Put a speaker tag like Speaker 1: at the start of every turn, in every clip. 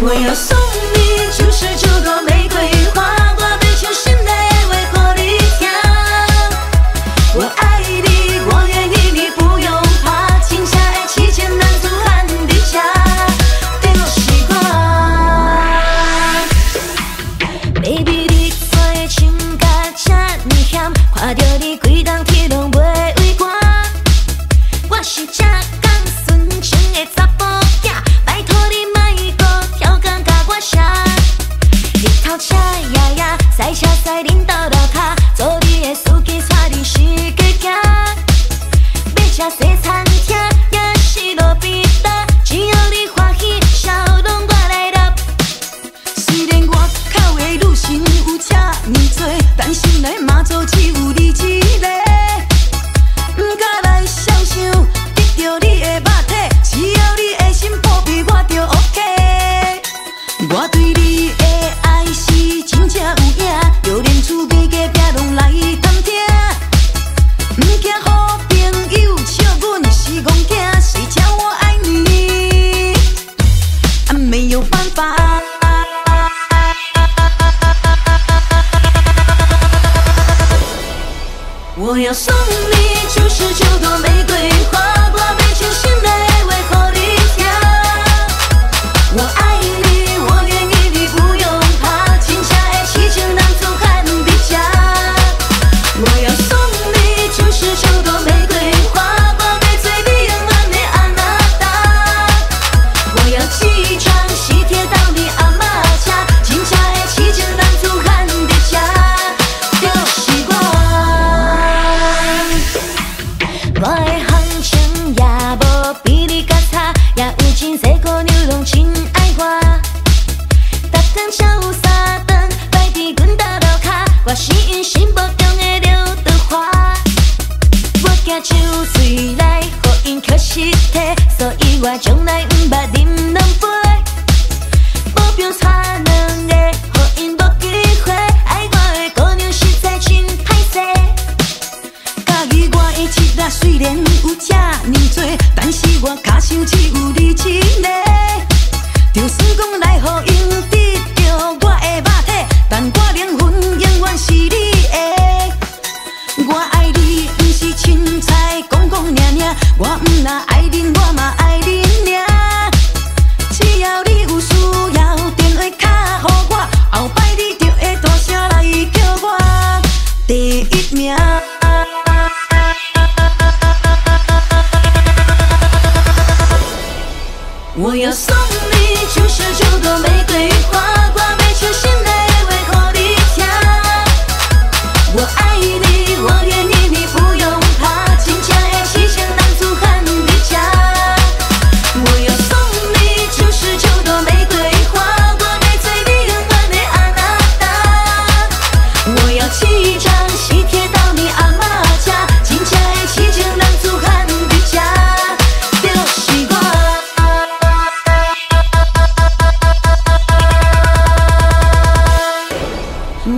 Speaker 1: 我要送你九十九朵玫瑰花，我要唱心内话给你听。我爱你，我愿意，你不用怕，亲像爱七千男子汉的家，就是我。Baby，你我的情感这么险，看着你规工天
Speaker 2: 但心内嘛做只有你一个。毋敢来想想，没有办法。
Speaker 1: 我要送你九十九朵玫瑰花，心目中的刘德华。我惊酒醉来，互因捡尸体，所以我从来毋捌啉两杯。保镖带两个，互因无机会。爱我的姑娘实在真歹势。
Speaker 2: 家己我的七仔虽然有这么多，但是我脚手只有你一个。就算讲来互因得我毋若爱恁，我嘛爱恁尔。只要你有需要，电话卡给我，后摆你就会大声来叫我第一名。
Speaker 1: 我要送你九十九朵玫瑰花，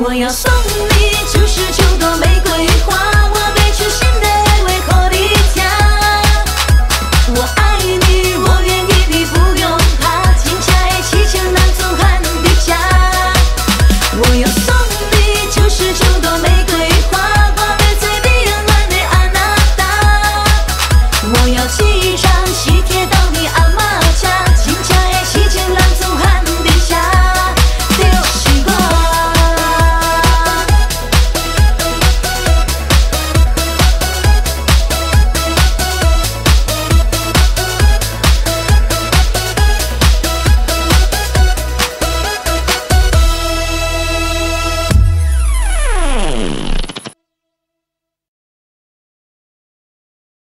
Speaker 1: 我要送你九十九朵玫瑰花，